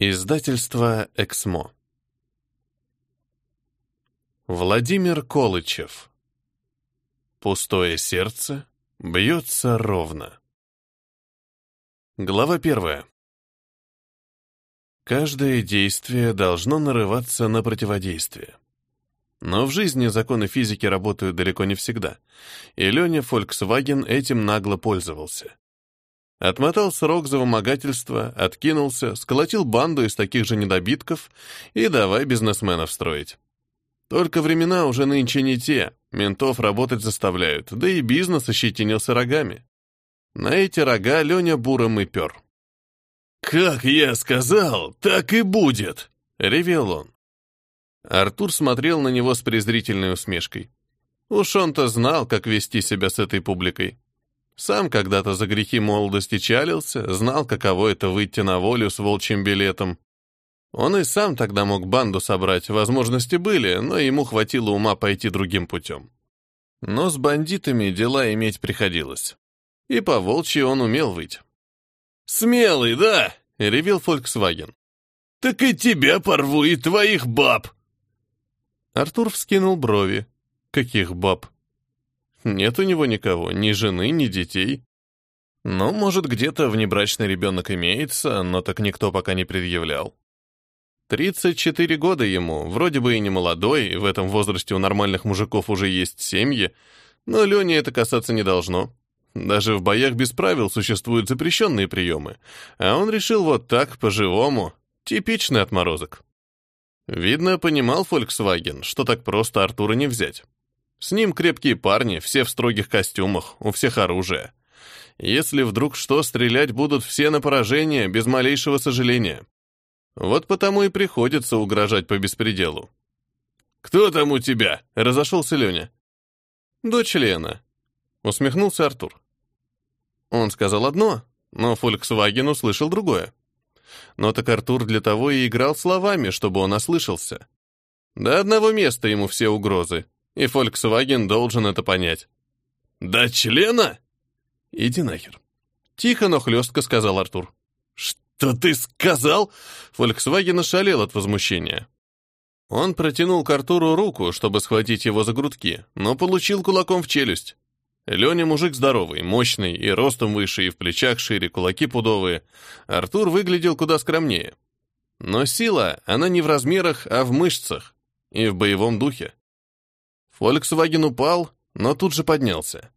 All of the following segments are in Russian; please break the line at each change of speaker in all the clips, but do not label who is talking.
Издательство «Эксмо». Владимир Колычев. Пустое сердце бьется ровно. Глава первая. Каждое действие должно нарываться на противодействие. Но в жизни законы физики работают далеко не всегда, и Леня Volkswagen этим нагло пользовался. Отмотал срок за вымогательство, откинулся, сколотил банду из таких же недобитков и давай бизнесменов строить. Только времена уже нынче не те, ментов работать заставляют, да и бизнес ощетинился рогами. На эти рога Леня буром и пер.
«Как я сказал, так и будет!»
— ревел он. Артур смотрел на него с презрительной усмешкой. Уж он-то знал, как вести себя с этой публикой. Сам когда-то за грехи молодости чалился, знал, каково это выйти на волю с волчьим билетом. Он и сам тогда мог банду собрать, возможности были, но ему хватило ума пойти другим путем. Но с бандитами дела иметь приходилось. И по волчьи он умел выйти.
«Смелый, да?»
— ревел Фольксваген.
«Так и тебя порву, и твоих баб!»
Артур вскинул брови. «Каких баб?» Нет у него никого, ни жены, ни детей. Ну, может, где-то внебрачный ребенок имеется, но так никто пока не предъявлял. 34 года ему, вроде бы и не молодой, в этом возрасте у нормальных мужиков уже есть семьи, но Лене это касаться не должно. Даже в боях без правил существуют запрещенные приемы, а он решил вот так, по-живому, типичный отморозок. Видно, понимал Volkswagen, что так просто Артура не взять. С ним крепкие парни, все в строгих костюмах, у всех оружие. Если вдруг что, стрелять будут все на поражение, без малейшего сожаления. Вот потому и приходится угрожать по беспределу.
«Кто там у тебя?» — разошелся Леня.
«Дочь Лена», — усмехнулся Артур. Он сказал одно, но Volkswagen услышал другое. Но так Артур для того и играл словами, чтобы он ослышался. До одного места ему все угрозы, и Volkswagen должен это понять.
«Да члена?»
«Иди нахер». Тихо, но хлестко сказал Артур.
«Что ты сказал?»
Volkswagen ошалел от возмущения. Он протянул к Артуру руку, чтобы схватить его за грудки, но получил кулаком в челюсть. Леня мужик здоровый, мощный, и ростом выше, и в плечах шире, кулаки пудовые. Артур выглядел куда скромнее. Но сила, она не в размерах, а в мышцах и в боевом духе. Volkswagen упал, но тут же поднялся.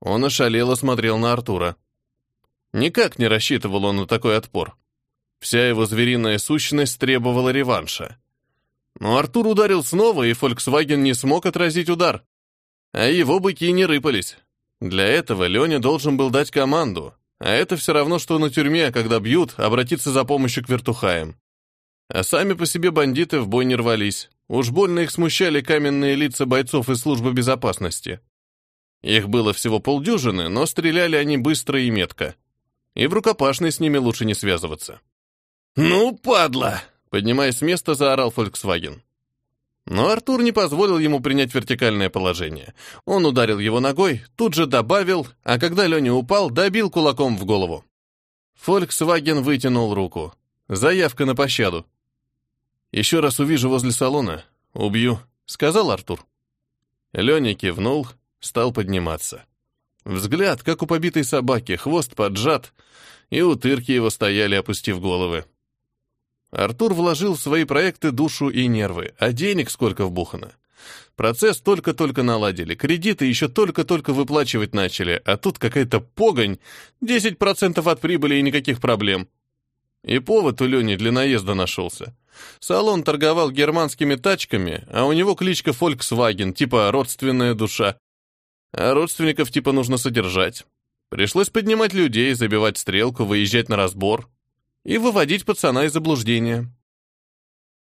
Он ошалело смотрел на Артура. Никак не рассчитывал он на такой отпор. Вся его звериная сущность требовала реванша. Но Артур ударил снова, и Volkswagen не смог отразить удар. А его быки не рыпались. Для этого Леня должен был дать команду, а это все равно, что на тюрьме, когда бьют, обратиться за помощью к вертухаям. А сами по себе бандиты в бой не рвались. Уж больно их смущали каменные лица бойцов из службы безопасности. Их было всего полдюжины, но стреляли они быстро и метко. И в рукопашной с ними лучше не связываться.
«Ну, падла!»
— поднимаясь с места, заорал Volkswagen. Но Артур не позволил ему принять вертикальное положение. Он ударил его ногой, тут же добавил, а когда Леня упал, добил кулаком в голову. Volkswagen вытянул руку. Заявка на пощаду. «Еще раз увижу возле салона, убью», — сказал Артур. Леня кивнул, стал подниматься. Взгляд, как у побитой собаки, хвост поджат, и утырки его стояли, опустив головы. Артур вложил в свои проекты душу и нервы, а денег сколько вбухано. Процесс только-только наладили, кредиты еще только-только выплачивать начали, а тут какая-то погонь, 10% от прибыли и никаких проблем. И повод у Лени для наезда нашелся. Салон торговал германскими тачками, а у него кличка Volkswagen, типа родственная душа. А родственников типа нужно содержать. Пришлось поднимать людей, забивать стрелку, выезжать на разбор и выводить пацана из заблуждения.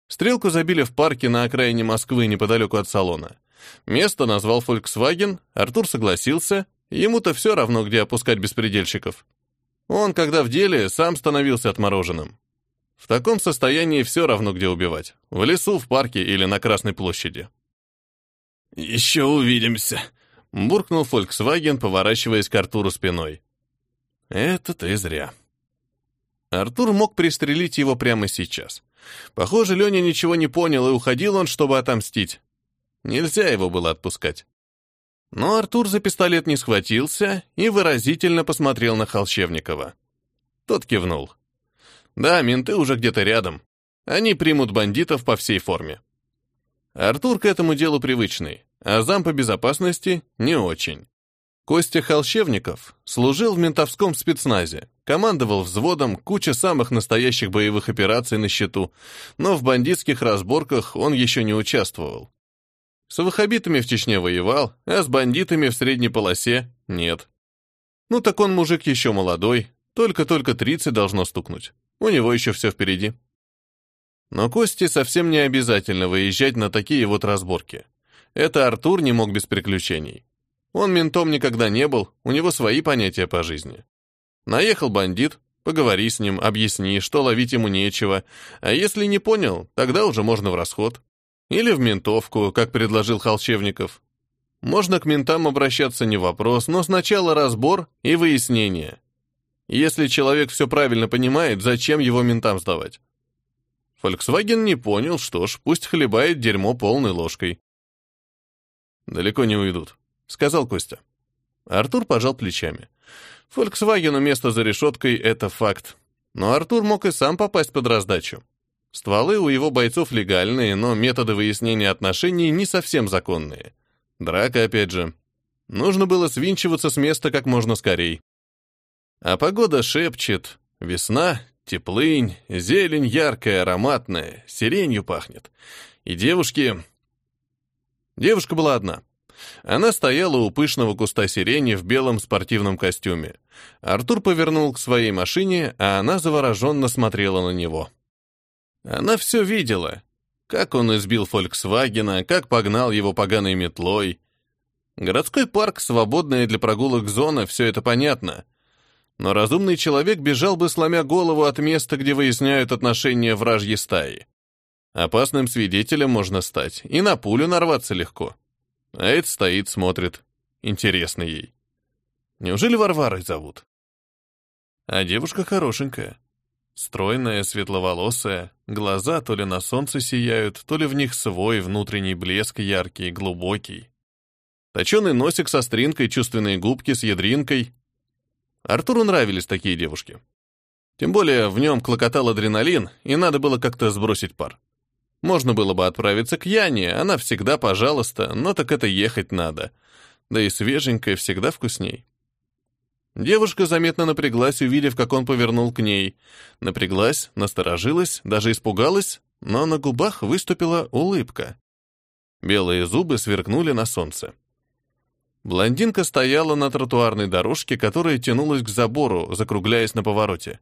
Стрелку забили в парке на окраине Москвы неподалеку от салона. Место назвал Volkswagen, Артур согласился, ему-то все равно, где опускать беспредельщиков. Он, когда в деле, сам становился отмороженным. В таком состоянии все равно, где убивать. В лесу, в парке или на Красной площади.
«Еще увидимся», —
буркнул Volkswagen, поворачиваясь к Артуру спиной. «Это ты зря». Артур мог пристрелить его прямо сейчас. Похоже, Леня ничего не понял, и уходил он, чтобы отомстить. Нельзя его было отпускать. Но Артур за пистолет не схватился и выразительно посмотрел на Холщевникова. Тот кивнул. Да, менты уже где-то рядом. Они примут бандитов по всей форме. Артур к этому делу привычный, а зам по безопасности не очень. Костя Холщевников служил в ментовском спецназе, командовал взводом, куча самых настоящих боевых операций на счету, но в бандитских разборках он еще не участвовал. С ваххабитами в Чечне воевал, а с бандитами в средней полосе нет. Ну так он мужик еще молодой, только-только 30 должно стукнуть. У него еще все впереди. Но Косте совсем не обязательно выезжать на такие вот разборки. Это Артур не мог без приключений. Он ментом никогда не был, у него свои понятия по жизни. Наехал бандит, поговори с ним, объясни, что ловить ему нечего, а если не понял, тогда уже можно в расход. Или в ментовку, как предложил Холчевников. Можно к ментам обращаться не вопрос, но сначала разбор и выяснение. Если человек все правильно понимает, зачем его ментам сдавать? Volkswagen не понял, что ж, пусть хлебает дерьмо полной ложкой. «Далеко не уйдут», — сказал Костя. Артур пожал плечами. Volkswagen место за решеткой — это факт. Но Артур мог и сам попасть под раздачу. Стволы у его бойцов легальные, но методы выяснения отношений не совсем законные. Драка, опять же. Нужно было свинчиваться с места как можно скорей. А погода шепчет. Весна, теплынь, зелень яркая, ароматная, сиренью пахнет. И девушки... Девушка была одна. Она стояла у пышного куста сирени в белом спортивном костюме. Артур повернул к своей машине, а она завороженно смотрела на него. Она все видела. Как он избил Фольксвагена, как погнал его поганой метлой. Городской парк, свободная для прогулок зона, все это понятно. Но разумный человек бежал бы, сломя голову от места, где выясняют отношения вражьей стаи. Опасным свидетелем можно стать, и на пулю нарваться легко. А это стоит, смотрит. Интересно ей. Неужели Варварой зовут? А девушка хорошенькая. Стройная, светловолосая, глаза то ли на солнце сияют, то ли в них свой внутренний блеск яркий, глубокий. Точеный носик со стринкой, чувственные губки с ядринкой. Артуру нравились такие девушки. Тем более в нем клокотал адреналин, и надо было как-то сбросить пар. Можно было бы отправиться к Яне, она всегда пожалуйста, но так это ехать надо. Да и свеженькая всегда вкусней. Девушка заметно напряглась, увидев, как он повернул к ней. Напряглась, насторожилась, даже испугалась, но на губах выступила улыбка. Белые зубы сверкнули на солнце. Блондинка стояла на тротуарной дорожке, которая тянулась к забору, закругляясь на повороте.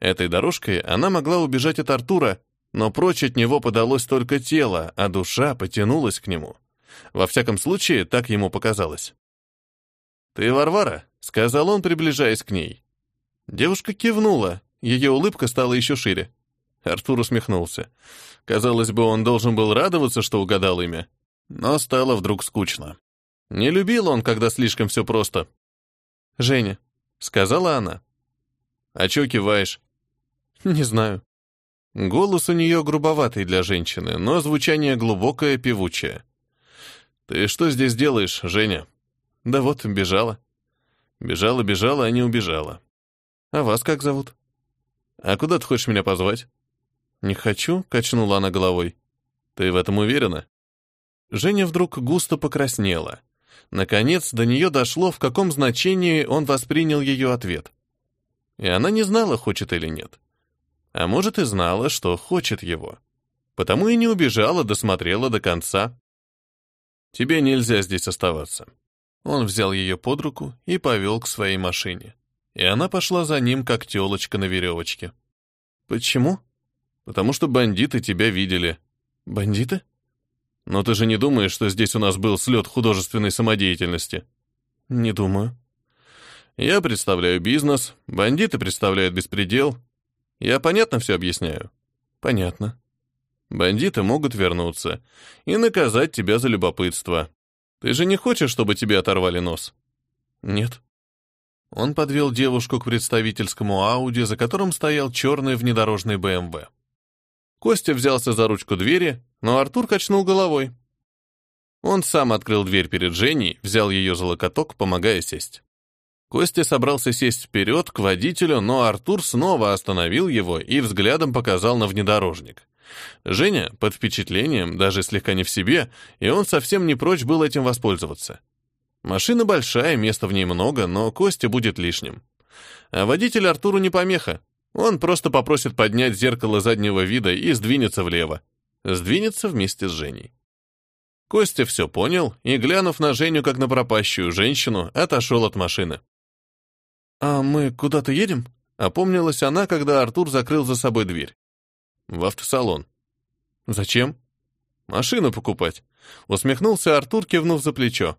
Этой дорожкой она могла убежать от Артура, но прочь от него подалось только тело, а душа потянулась к нему. Во всяком случае, так ему показалось. «Ты Варвара?» — сказал он, приближаясь к ней. Девушка кивнула, ее улыбка стала еще шире. Артур усмехнулся. Казалось бы, он должен был радоваться, что угадал имя. Но стало вдруг скучно. Не любил он, когда слишком все просто. «Женя», — сказала она. «А чё киваешь?» «Не знаю». Голос у нее грубоватый для женщины, но звучание глубокое, певучее. «Ты что здесь делаешь, Женя?» Да вот, бежала. Бежала, бежала, а не убежала. А вас как зовут? А куда ты хочешь меня позвать? Не хочу, качнула она головой. Ты в этом уверена? Женя вдруг густо покраснела. Наконец, до нее дошло, в каком значении он воспринял ее ответ. И она не знала, хочет или нет. А может, и знала, что хочет его. Потому и не убежала, досмотрела до конца. Тебе нельзя здесь оставаться. Он взял ее под руку и повел к своей машине. И она пошла за ним, как телочка на веревочке. «Почему?» «Потому что бандиты тебя видели». «Бандиты?» «Но ты же не думаешь, что здесь у нас был слет художественной самодеятельности?» «Не думаю». «Я представляю бизнес, бандиты представляют беспредел. Я понятно все объясняю?» «Понятно». «Бандиты могут вернуться и наказать тебя за любопытство. Ты же не хочешь, чтобы тебе оторвали нос? Нет. Он подвел девушку к представительскому Ауди, за которым стоял черный внедорожный БМВ. Костя взялся за ручку двери, но Артур качнул головой. Он сам открыл дверь перед Женей, взял ее за локоток, помогая сесть. Костя собрался сесть вперед к водителю, но Артур снова остановил его и взглядом показал на внедорожник. Женя под впечатлением, даже слегка не в себе, и он совсем не прочь был этим воспользоваться. Машина большая, места в ней много, но Костя будет лишним. А водитель Артуру не помеха. Он просто попросит поднять зеркало заднего вида и сдвинется влево. Сдвинется вместе с Женей. Костя все понял и, глянув на Женю как на пропащую женщину, отошел от машины. «А мы куда-то едем?» — опомнилась она, когда Артур закрыл за собой дверь. «В автосалон». «Зачем?» «Машину покупать», — усмехнулся Артур, кивнув за плечо.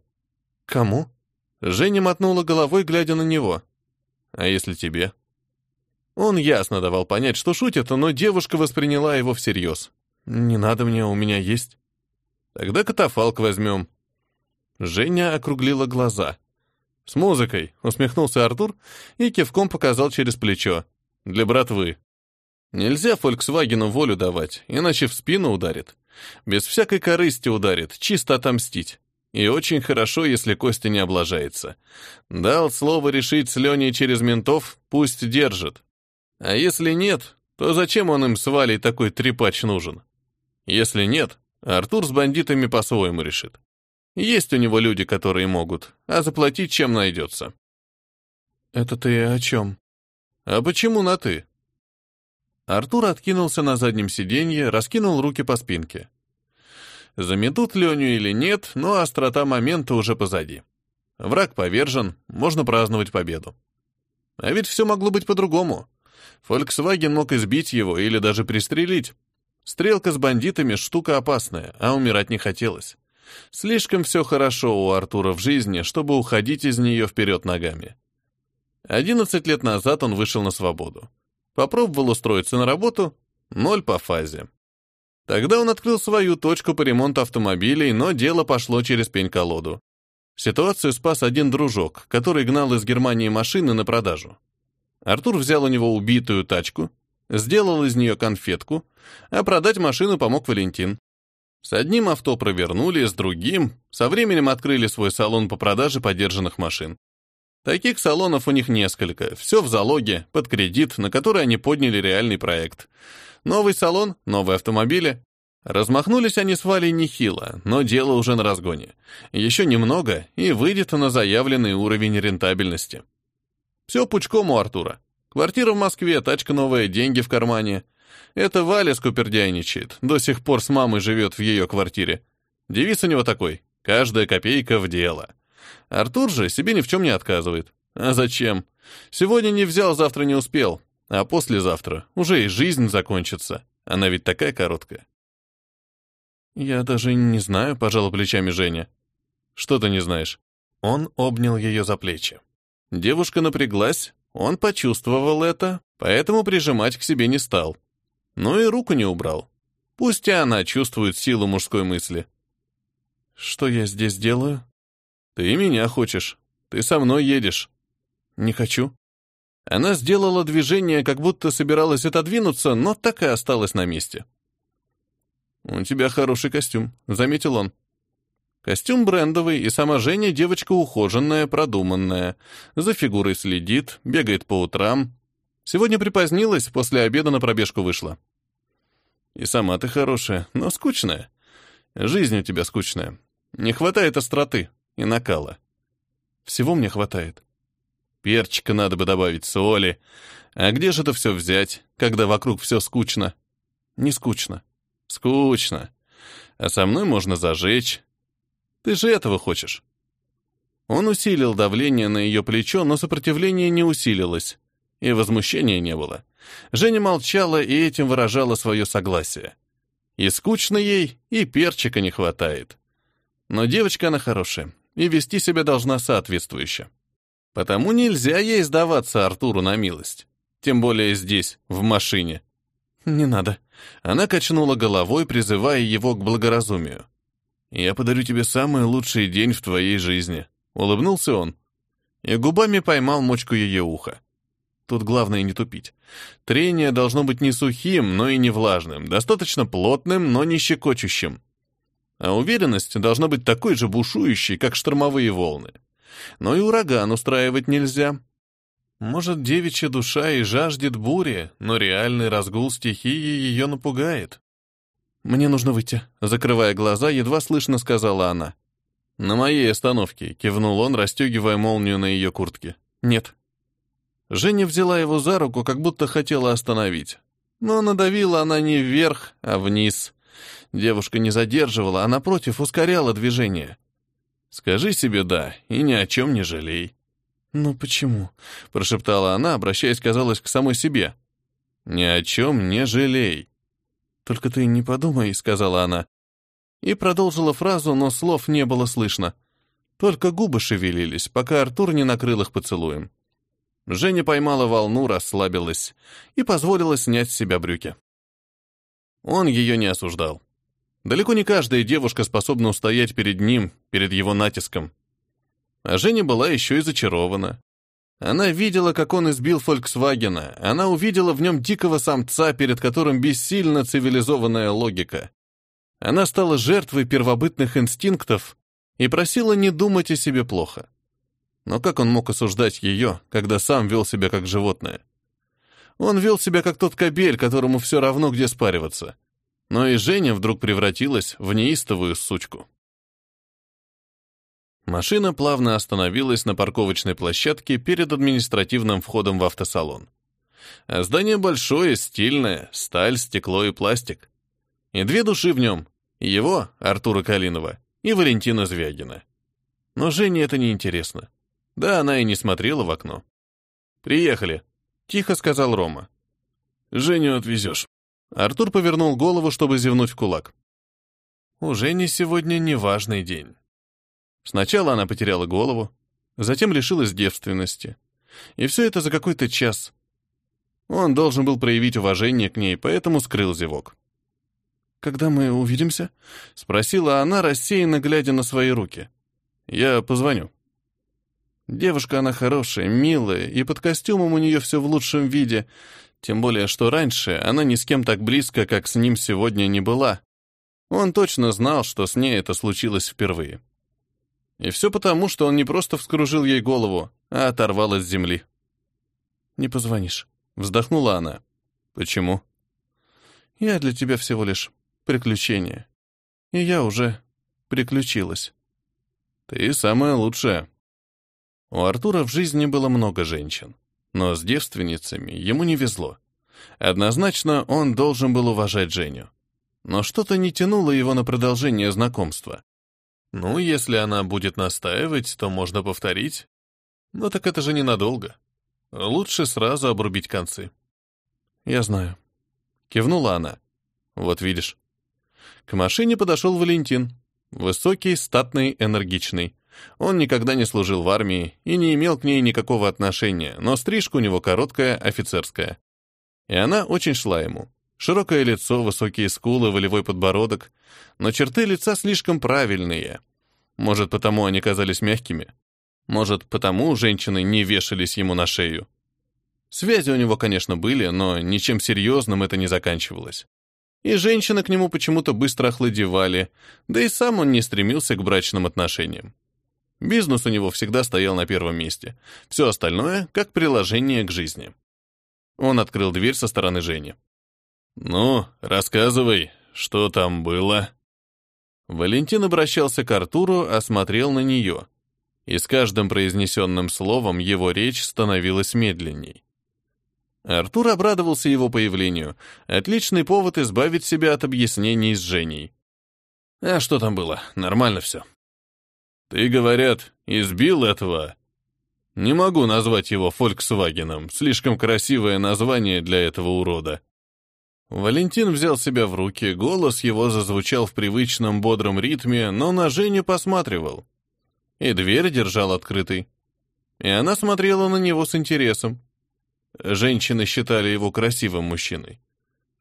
«Кому?» Женя мотнула головой, глядя на него. «А если тебе?» Он ясно давал понять, что шутит, но девушка восприняла его всерьез. «Не надо мне, у меня есть». «Тогда катафалк возьмем». Женя округлила глаза. «С музыкой», — усмехнулся Артур и кивком показал через плечо. «Для братвы». Нельзя Фольксвагену волю давать, иначе в спину ударит. Без всякой корысти ударит, чисто отомстить. И очень хорошо, если Костя не облажается. Дал слово решить с Леней через ментов, пусть держит. А если нет, то зачем он им с Валей такой трепач нужен? Если нет, Артур с бандитами по-своему решит. Есть у него люди, которые могут, а заплатить чем найдется. Это ты о чем? А почему на «ты»? Артур откинулся на заднем сиденье, раскинул руки по спинке. Заметут Леню или нет, но острота момента уже позади. Враг повержен, можно праздновать победу. А ведь все могло быть по-другому. Volkswagen мог избить его или даже пристрелить. Стрелка с бандитами — штука опасная, а умирать не хотелось. Слишком все хорошо у Артура в жизни, чтобы уходить из нее вперед ногами. Одиннадцать лет назад он вышел на свободу. Попробовал устроиться на работу — ноль по фазе. Тогда он открыл свою точку по ремонту автомобилей, но дело пошло через пень-колоду. Ситуацию спас один дружок, который гнал из Германии машины на продажу. Артур взял у него убитую тачку, сделал из нее конфетку, а продать машину помог Валентин. С одним авто провернули, с другим, со временем открыли свой салон по продаже подержанных машин. Таких салонов у них несколько, все в залоге, под кредит, на который они подняли реальный проект. Новый салон, новые автомобили. Размахнулись они с Валей нехило, но дело уже на разгоне. Еще немного, и выйдет на заявленный уровень рентабельности. Все пучком у Артура. Квартира в Москве, тачка новая, деньги в кармане. Это Валя скупердяйничает, до сих пор с мамой живет в ее квартире. Девиз у него такой «каждая копейка в дело». Артур же себе ни в чем не отказывает. А зачем? Сегодня не взял, завтра не успел. А послезавтра уже и жизнь закончится. Она ведь такая короткая. Я даже не знаю, пожала плечами Женя. Что ты не знаешь? Он обнял ее за плечи. Девушка напряглась, он почувствовал это, поэтому прижимать к себе не стал. Но и руку не убрал. Пусть и она чувствует силу мужской мысли. «Что я здесь делаю?» «Ты меня хочешь. Ты со мной едешь». «Не хочу». Она сделала движение, как будто собиралась отодвинуться, но так и осталась на месте. «У тебя хороший костюм», — заметил он. Костюм брендовый, и сама Женя девочка ухоженная, продуманная. За фигурой следит, бегает по утрам. Сегодня припозднилась, после обеда на пробежку вышла. И сама ты хорошая, но скучная. Жизнь у тебя скучная. Не хватает остроты и накала. Всего мне хватает. Перчика надо бы добавить, соли. А где же это все взять, когда вокруг все скучно? Не скучно. Скучно. А со мной можно зажечь. Ты же этого хочешь. Он усилил давление на ее плечо, но сопротивление не усилилось. И возмущения не было. Женя молчала и этим выражала свое согласие. И скучно ей, и перчика не хватает. Но девочка она хорошая, и вести себя должна соответствующе. Потому нельзя ей сдаваться Артуру на милость. Тем более здесь, в машине. «Не надо». Она качнула головой, призывая его к благоразумию. «Я подарю тебе самый лучший день в твоей жизни», — улыбнулся он. и губами поймал мочку ее уха. Тут главное не тупить. Трение должно быть не сухим, но и не влажным, достаточно плотным, но не щекочущим. А уверенность должна быть такой же бушующей, как штормовые волны. Но и ураган устраивать нельзя. Может, девичья душа и жаждет бури, но реальный разгул стихии ее напугает. «Мне нужно выйти», — закрывая глаза, едва слышно сказала она. «На моей остановке», — кивнул он, расстегивая молнию на ее куртке. «Нет». Женя взяла его за руку, как будто хотела остановить. Но надавила она не вверх, а вниз. Девушка не задерживала, а напротив ускоряла движение. «Скажи себе «да» и ни о чем не жалей». «Ну почему?» — прошептала она, обращаясь, казалось, к самой себе. «Ни о чем не жалей». «Только ты не подумай», — сказала она. И продолжила фразу, но слов не было слышно. Только губы шевелились, пока Артур не накрыл их поцелуем. Женя поймала волну, расслабилась и позволила снять с себя брюки. Он ее не осуждал. Далеко не каждая девушка способна устоять перед ним, перед его натиском. А Женя была еще и зачарована. Она видела, как он избил Фольксвагена, она увидела в нем дикого самца, перед которым бессильна цивилизованная логика. Она стала жертвой первобытных инстинктов и просила не думать о себе плохо. Но как он мог осуждать ее, когда сам вел себя как животное? Он вел себя как тот кобель, которому все равно, где спариваться. Но и Женя вдруг превратилась в неистовую сучку. Машина плавно остановилась на парковочной площадке перед административным входом в автосалон. А здание большое, стильное, сталь, стекло и пластик. И две души в нем. Его, Артура Калинова, и Валентина Звягина. Но Жене это не интересно. Да, она и не смотрела в окно. «Приехали», — тихо сказал Рома. «Женю отвезешь». Артур повернул голову, чтобы зевнуть в кулак. «У Жени сегодня неважный день». Сначала она потеряла голову, затем лишилась девственности. И все это за какой-то час. Он должен был проявить уважение к ней, поэтому скрыл зевок. «Когда мы увидимся?» — спросила она, рассеянно глядя на свои руки. «Я позвоню». Девушка она хорошая, милая, и под костюмом у нее все в лучшем виде, тем более, что раньше она ни с кем так близко, как с ним сегодня, не была. Он точно знал, что с ней это случилось впервые. И все потому, что он не просто вскружил ей голову, а оторвал от земли. «Не позвонишь», — вздохнула она. «Почему?» «Я для тебя всего лишь приключение. И я уже приключилась». «Ты самая лучшая». У Артура в жизни было много женщин, но с девственницами ему не везло. Однозначно он должен был уважать Женю. Но что-то не тянуло его на продолжение знакомства. Ну, если она будет настаивать, то можно повторить. Но так это же ненадолго. Лучше сразу обрубить концы. Я знаю. Кивнула она. Вот видишь. К машине подошел Валентин. Высокий, статный, энергичный. Он никогда не служил в армии и не имел к ней никакого отношения, но стрижка у него короткая, офицерская. И она очень шла ему. Широкое лицо, высокие скулы, волевой подбородок, но черты лица слишком правильные. Может, потому они казались мягкими? Может, потому женщины не вешались ему на шею? Связи у него, конечно, были, но ничем серьезным это не заканчивалось. И женщины к нему почему-то быстро охладевали, да и сам он не стремился к брачным отношениям. Бизнес у него всегда стоял на первом месте. Все остальное — как приложение к жизни. Он открыл дверь со стороны Жени. «Ну, рассказывай, что там было?» Валентин обращался к Артуру, осмотрел на нее. И с каждым произнесенным словом его речь становилась медленней. Артур обрадовался его появлению. Отличный повод избавить себя от объяснений с Женей. «А что там было? Нормально все». «Ты, говорят, избил этого?» «Не могу назвать его «Фольксвагеном». Слишком красивое название для этого урода. Валентин взял себя в руки, голос его зазвучал в привычном бодром ритме, но на Женю посматривал. И дверь держал открытой. И она смотрела на него с интересом. Женщины считали его красивым мужчиной.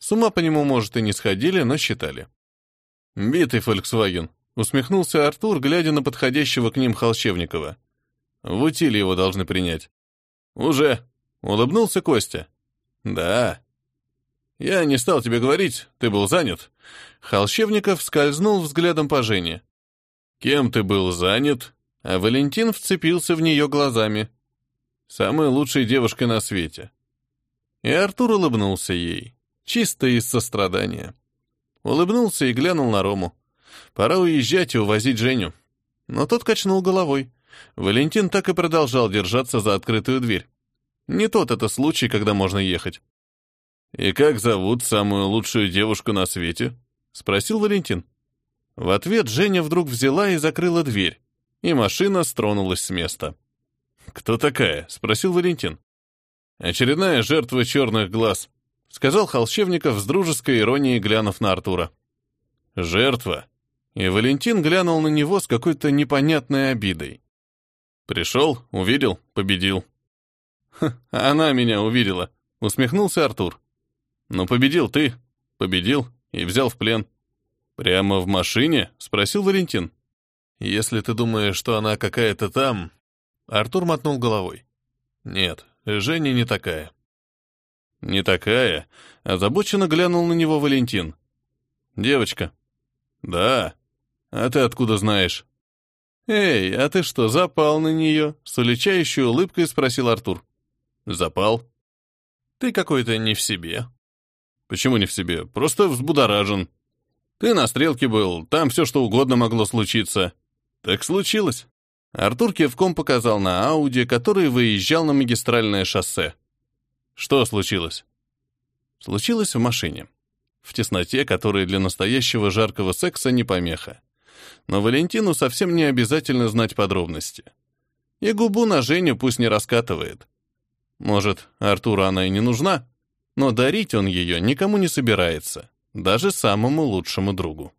С ума по нему, может, и не сходили, но считали. «Битый Фольксваген», — усмехнулся Артур, глядя на подходящего к ним Холщевникова. В утиль его должны принять. Уже. Улыбнулся Костя. Да. Я не стал тебе говорить, ты был занят. Холщевников скользнул взглядом по Жене. Кем ты был занят? А Валентин вцепился в нее глазами. Самая лучшая девушка на свете. И Артур улыбнулся ей, чисто из сострадания. Улыбнулся и глянул на Рому. Пора уезжать и увозить Женю. Но тот качнул головой. Валентин так и продолжал держаться за открытую дверь. Не тот это случай, когда можно ехать. «И как зовут самую лучшую девушку на свете?» — спросил Валентин. В ответ Женя вдруг взяла и закрыла дверь, и машина стронулась с места. «Кто такая?» — спросил Валентин. «Очередная жертва черных глаз», — сказал Холщевников с дружеской иронией, глянув на Артура. «Жертва?» И Валентин глянул на него с какой-то непонятной обидой. «Пришел, увидел, победил». «Ха, она меня увидела», — усмехнулся Артур. «Но победил ты, победил и взял в плен». «Прямо в машине?» — спросил Валентин. «Если ты думаешь, что она какая-то там...» Артур мотнул головой. «Нет, Женя не такая». «Не такая?» — озабоченно глянул на него Валентин. «Девочка». «Да. А ты откуда знаешь?» «Эй, а ты что, запал на нее?» — с уличающей улыбкой спросил Артур. «Запал?» «Ты какой-то не в себе». «Почему не в себе? Просто взбудоражен. Ты на стрелке был, там все что угодно могло случиться». «Так случилось». Артур кивком показал на Ауди, который выезжал на магистральное шоссе. «Что случилось?» Случилось в машине. В тесноте, которая для настоящего жаркого секса не помеха. Но Валентину совсем не обязательно знать подробности. И губу на Женю пусть не раскатывает. Может, Артуру она и не нужна, но дарить он ее никому не собирается, даже самому лучшему другу.